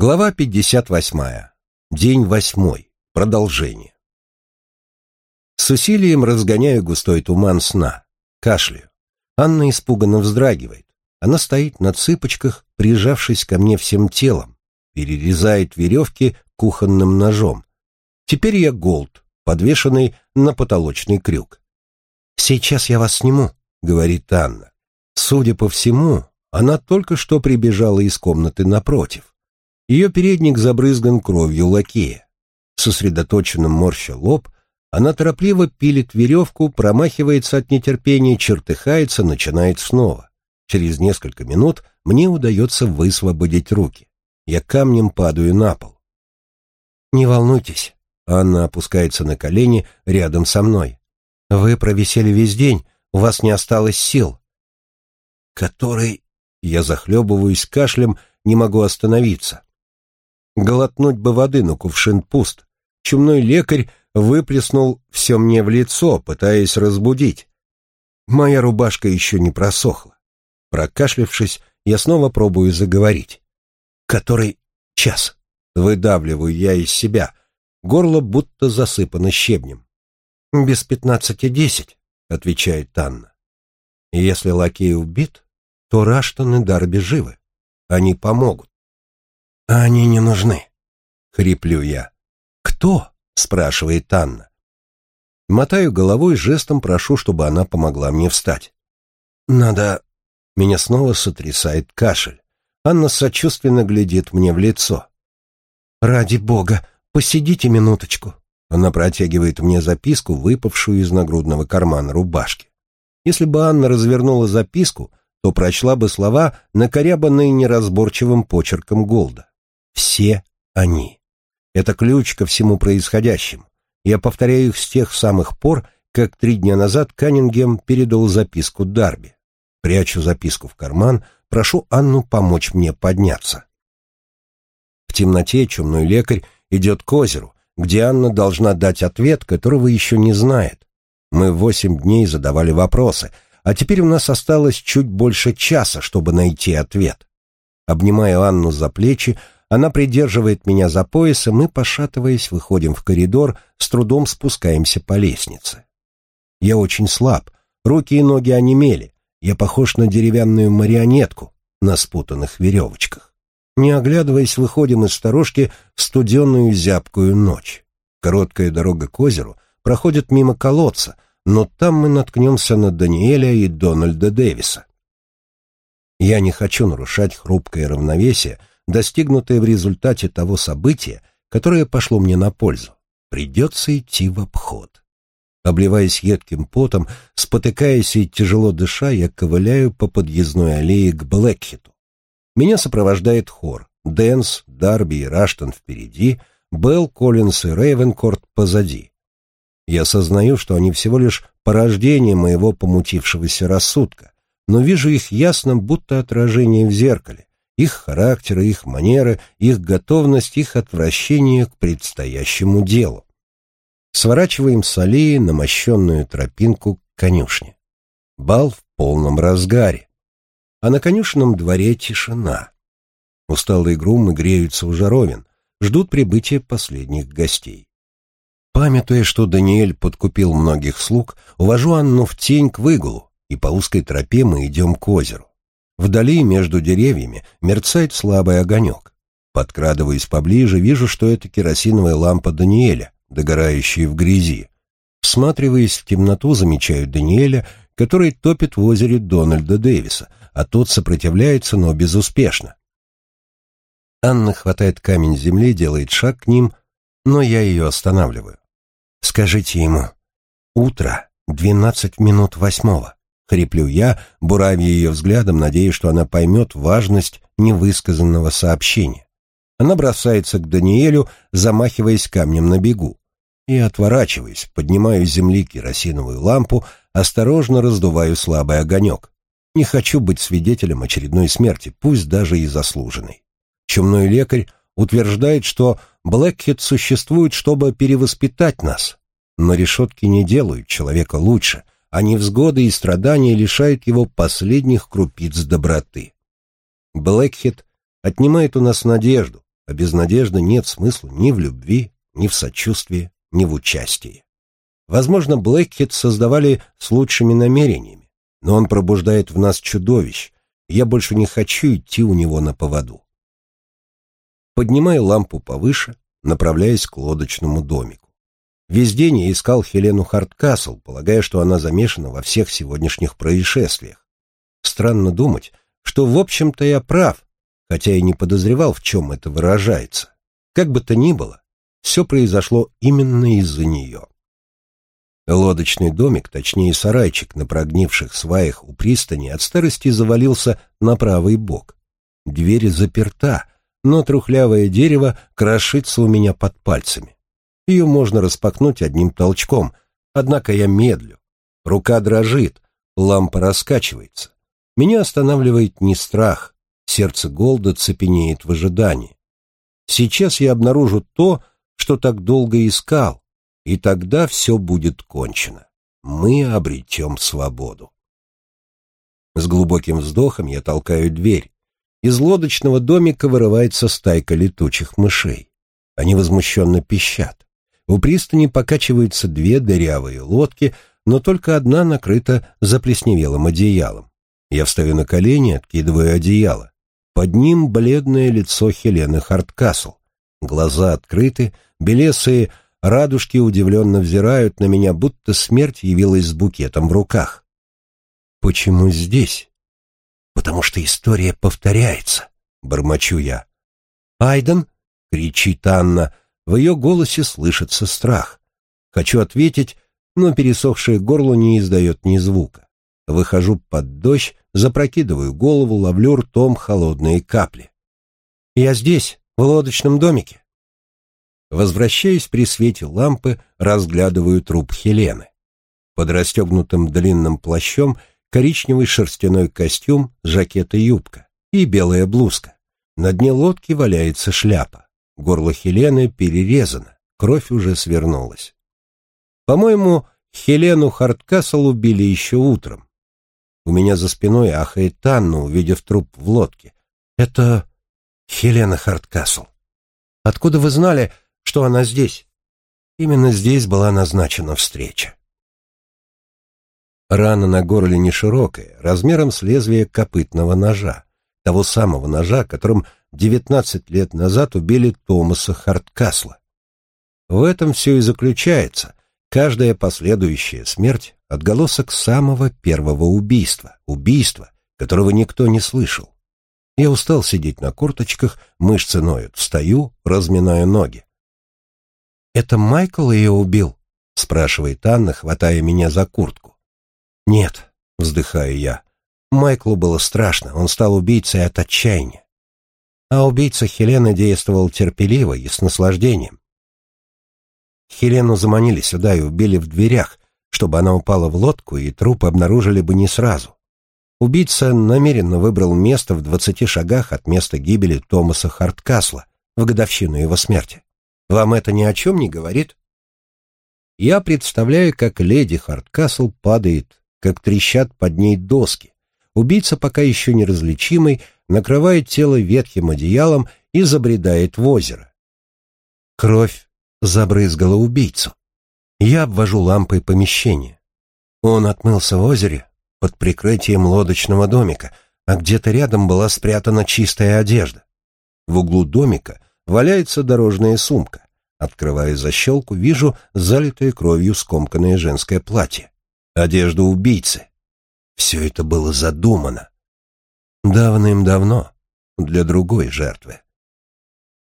Глава 58. День восьмой. Продолжение. С усилием разгоняю густой туман сна. Кашляю. Анна испуганно вздрагивает. Она стоит на цыпочках, прижавшись ко мне всем телом, перерезает веревки кухонным ножом. Теперь я голд, подвешенный на потолочный крюк. «Сейчас я вас сниму», — говорит Анна. Судя по всему, она только что прибежала из комнаты напротив. Ее передник забрызган кровью лакея. Сосредоточенным морща лоб, она торопливо пилит веревку, промахивается от нетерпения, чертыхается, начинает снова. Через несколько минут мне удается высвободить руки. Я камнем падаю на пол. «Не волнуйтесь», — Анна опускается на колени рядом со мной. «Вы провисели весь день, у вас не осталось сил». «Который...» Я захлебываюсь кашлем, не могу остановиться. Глотнуть бы воды, но кувшин пуст. Чумной лекарь выплеснул все мне в лицо, пытаясь разбудить. Моя рубашка еще не просохла. Прокашлявшись, я снова пробую заговорить. «Который час?» Выдавливаю я из себя. Горло будто засыпано щебнем. «Без пятнадцати десять», — отвечает Танна. «Если лакей убит, то Раштон и Дарби живы. Они помогут. «Они не нужны», — хриплю я. «Кто?» — спрашивает Анна. Мотаю головой, жестом прошу, чтобы она помогла мне встать. «Надо...» Меня снова сотрясает кашель. Анна сочувственно глядит мне в лицо. «Ради бога, посидите минуточку». Она протягивает мне записку, выпавшую из нагрудного кармана рубашки. Если бы Анна развернула записку, то прочла бы слова, накорябанные неразборчивым почерком Голда. Все они. Это ключ ко всему происходящему. Я повторяю их с тех самых пор, как три дня назад Каннингем передал записку Дарби. Прячу записку в карман, прошу Анну помочь мне подняться. В темноте чумной лекарь идет к озеру, где Анна должна дать ответ, которого еще не знает. Мы восемь дней задавали вопросы, а теперь у нас осталось чуть больше часа, чтобы найти ответ. Обнимая Анну за плечи, она придерживает меня за пояс, и мы, пошатываясь, выходим в коридор, с трудом спускаемся по лестнице. Я очень слаб, руки и ноги онемели, я похож на деревянную марионетку на спутанных веревочках. Не оглядываясь, выходим из сторожки в студенную зябкую ночь. Короткая дорога к озеру проходит мимо колодца, но там мы наткнемся на Даниэля и Дональда Дэвиса. Я не хочу нарушать хрупкое равновесие, достигнутое в результате того события, которое пошло мне на пользу. Придется идти в обход. Обливаясь едким потом, спотыкаясь и тяжело дыша, я ковыляю по подъездной аллее к Блэкхиту. Меня сопровождает хор. Дэнс, Дарби и Раштон впереди, Белл, Коллинс и Рейвенкур позади. Я осознаю, что они всего лишь порождение моего помутившегося рассудка, но вижу их ясно, будто отражение в зеркале их характеры, их манеры, их готовность, их отвращение к предстоящему делу. Сворачиваем с аллеи на мощенную тропинку к конюшне. Бал в полном разгаре. А на конюшенном дворе тишина. Усталые грумы греются у жаровин, ждут прибытия последних гостей. Памятуя, что Даниэль подкупил многих слуг, увожу Анну в тень к выгулу, и по узкой тропе мы идем к озеру. Вдали, между деревьями, мерцает слабый огонек. Подкрадываясь поближе, вижу, что это керосиновая лампа Даниэля, догорающая в грязи. Всматриваясь в темноту, замечаю Даниэля, который топит в озере Дональда Дэвиса, а тот сопротивляется, но безуспешно. Анна хватает камень земли, делает шаг к ним, но я ее останавливаю. «Скажите ему, утро, двенадцать минут восьмого. Хриплю я, буравя ее взглядом, надеясь, что она поймет важность невысказанного сообщения. Она бросается к Даниэлю, замахиваясь камнем на бегу. И, отворачиваясь, поднимаю с земли керосиновую лампу, осторожно раздуваю слабый огонек. Не хочу быть свидетелем очередной смерти, пусть даже и заслуженной. Чумной лекарь утверждает, что Блэкхед существует, чтобы перевоспитать нас. Но решетки не делают человека лучше — а невзгоды и страдания лишают его последних крупиц доброты. Блэкхед отнимает у нас надежду, а без надежды нет смысла ни в любви, ни в сочувствии, ни в участии. Возможно, Блэкхед создавали с лучшими намерениями, но он пробуждает в нас чудовищ, и я больше не хочу идти у него на поводу. Поднимаю лампу повыше, направляясь к лодочному домику. Весь день я искал Хелену Харткасл, полагая, что она замешана во всех сегодняшних происшествиях. Странно думать, что, в общем-то, я прав, хотя и не подозревал, в чем это выражается. Как бы то ни было, все произошло именно из-за нее. Лодочный домик, точнее сарайчик на прогнивших сваях у пристани, от старости завалился на правый бок. Дверь заперта, но трухлявое дерево крошится у меня под пальцами. Ее можно распахнуть одним толчком, однако я медлю. Рука дрожит, лампа раскачивается. Меня останавливает не страх, сердце Голда цепенеет в ожидании. Сейчас я обнаружу то, что так долго искал, и тогда все будет кончено. Мы обретем свободу. С глубоким вздохом я толкаю дверь. Из лодочного домика вырывается стайка летучих мышей. Они возмущенно пищат. У пристани покачиваются две дырявые лодки, но только одна накрыта заплесневелым одеялом. Я встаю на колени, откидываю одеяло. Под ним бледное лицо Хелены Харткасл. Глаза открыты, белесые радужки удивленно взирают на меня, будто смерть явилась с букетом в руках. «Почему здесь?» «Потому что история повторяется», — бормочу я. «Айден!» — кричит Анна. В ее голосе слышится страх. Хочу ответить, но пересохшее горло не издает ни звука. Выхожу под дождь, запрокидываю голову, ловлю ртом холодные капли. «Я здесь, в лодочном домике». Возвращаясь при свете лампы, разглядываю труп Хелены. Под расстегнутым длинным плащом коричневый шерстяной костюм, жакет и юбка и белая блузка. На дне лодки валяется шляпа. Горло Хелены перерезано, кровь уже свернулась. По-моему, Хелену Харткасл убили еще утром. У меня за спиной ахает Танна, увидев труп в лодке. Это Хелена Харткасл. Откуда вы знали, что она здесь? Именно здесь была назначена встреча. Рана на горле не широкая, размером с лезвия копытного ножа, того самого ножа, которым 19 лет назад убили Томаса Харткасла. В этом все и заключается. Каждая последующая смерть — отголосок самого первого убийства, убийства, которого никто не слышал. Я устал сидеть на корточках, мышцы ноют, встаю, разминаю ноги. «Это Майкл ее убил?» — спрашивает Анна, хватая меня за куртку. «Нет», — вздыхаю я. Майклу было страшно, он стал убийцей от отчаяния. А убийца Хелены действовал терпеливо и с наслаждением. Хелену заманили сюда и убили в дверях, чтобы она упала в лодку, и труп обнаружили бы не сразу. Убийца намеренно выбрал место в двадцати шагах от места гибели Томаса Харткасла в годовщину его смерти. Вам это ни о чем не говорит? Я представляю, как леди Харткасл падает, как трещат под ней доски. Убийца, пока еще неразличимый, накрывает тело ветхим одеялом и забредает в озеро. Кровь забрызгала убийцу. Я обвожу лампой помещение. Он отмылся в озере под прикрытием лодочного домика, а где-то рядом была спрятана чистая одежда. В углу домика валяется дорожная сумка. Открывая защелку, вижу залитое кровью скомканное женское платье. Одежда убийцы. Все это было задумано. Давным-давно, для другой жертвы.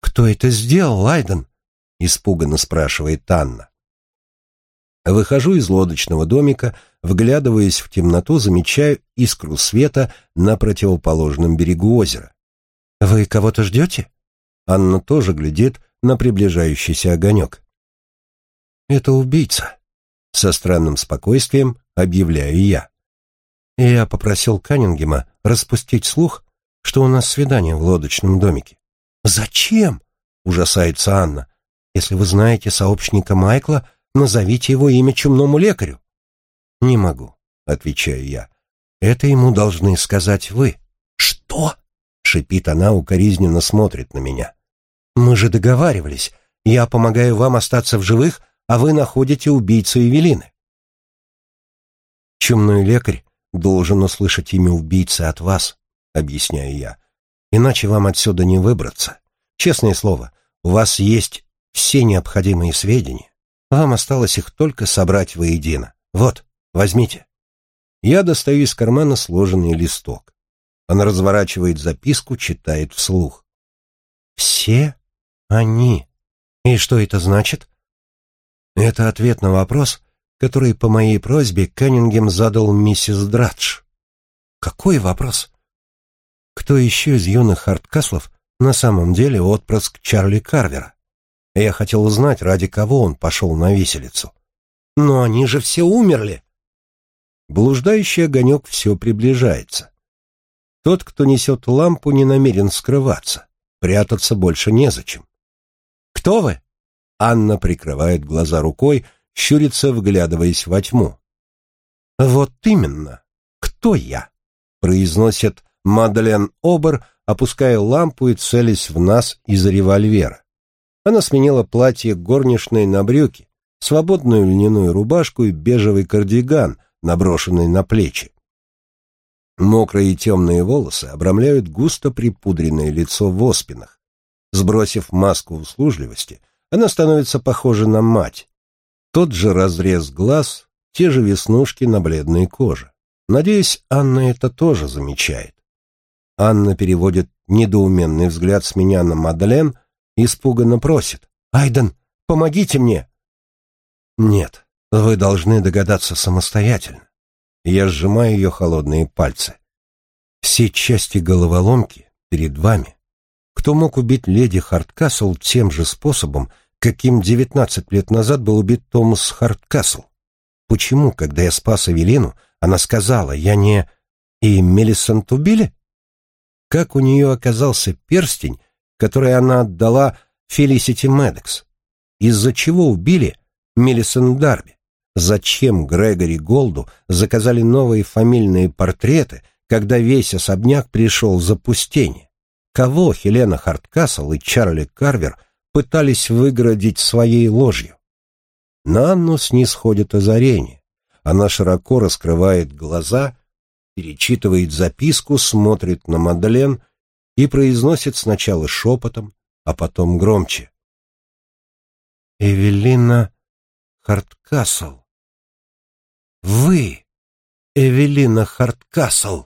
«Кто это сделал, Айден?» испуганно спрашивает Анна. Выхожу из лодочного домика, вглядываясь в темноту, замечаю искру света на противоположном берегу озера. «Вы кого-то ждете?» Анна тоже глядит на приближающийся огонек. «Это убийца», — со странным спокойствием объявляю я. Я попросил Каннингема распустить слух, что у нас свидание в лодочном домике. «Зачем?» — ужасается Анна. Если вы знаете сообщника Майкла, назовите его имя чумному лекарю». «Не могу», — отвечаю я. «Это ему должны сказать вы». «Что?» — шипит она, укоризненно смотрит на меня. Мы же договаривались. Я помогаю вам остаться в живых, а вы находите убийцу Евелины. Чумной лекарь должен услышать имя убийцы от вас, объясняю я. Иначе вам отсюда не выбраться. Честное слово, у вас есть все необходимые сведения. Вам осталось их только собрать воедино. Вот, возьмите. Я достаю из кармана сложенный листок. Она разворачивает записку, читает вслух. «Все они. И что это значит?» Это ответ на вопрос, который по моей просьбе Каннингем задал миссис Драдж. «Какой вопрос?» «Кто еще из юных Харткаслов на самом деле отпрыск Чарли Карвера?» Я хотел узнать, ради кого он пошел на виселицу. «Но они же все умерли!» Блуждающий огонек все приближается. Тот, кто несет лампу, не намерен скрываться. Прятаться больше незачем. «Кто вы?» Анна прикрывает глаза рукой, щурится, вглядываясь во тьму. «Вот именно. Кто я?» произносит Мадлен Обер, опуская лампу и целясь в нас из револьвера. Она сменила платье горничной на брюки, свободную льняную рубашку и бежевый кардиган — наброшенной на плечи. Мокрые темные волосы обрамляют густо припудренное лицо в оспинах. Сбросив маску услужливости, она становится похожа на мать. Тот же разрез глаз, те же веснушки на бледной коже. Надеюсь, Анна это тоже замечает. Анна переводит недоуменный взгляд с меня на Мадлен испуганно просит. «Айден, помогите мне!» «Нет, вы должны догадаться самостоятельно. Я сжимаю ее холодные пальцы. Все части головоломки перед вами. Кто мог убить леди Харткасл тем же способом, каким девятнадцать лет назад был убит Томас Харткасл? Почему, когда я спас Эвелину, она сказала, я не... И Мелисант убили? Как у нее оказался перстень, который она отдала Фелисити Медекс? Из-за чего убили Мелисан Дарби? Зачем Грегори Голду заказали новые фамильные портреты, когда весь особняк пришел в запустение? Кого Хелена Харткасл и Чарли Карвер пытались выгородить своей ложью? На Анну снисходит озарение. Она широко раскрывает глаза, перечитывает записку, смотрит на Мадлен и произносит сначала шепотом, а потом громче. «Эвелина Харткасл». Вы, Эвелина Харткасл.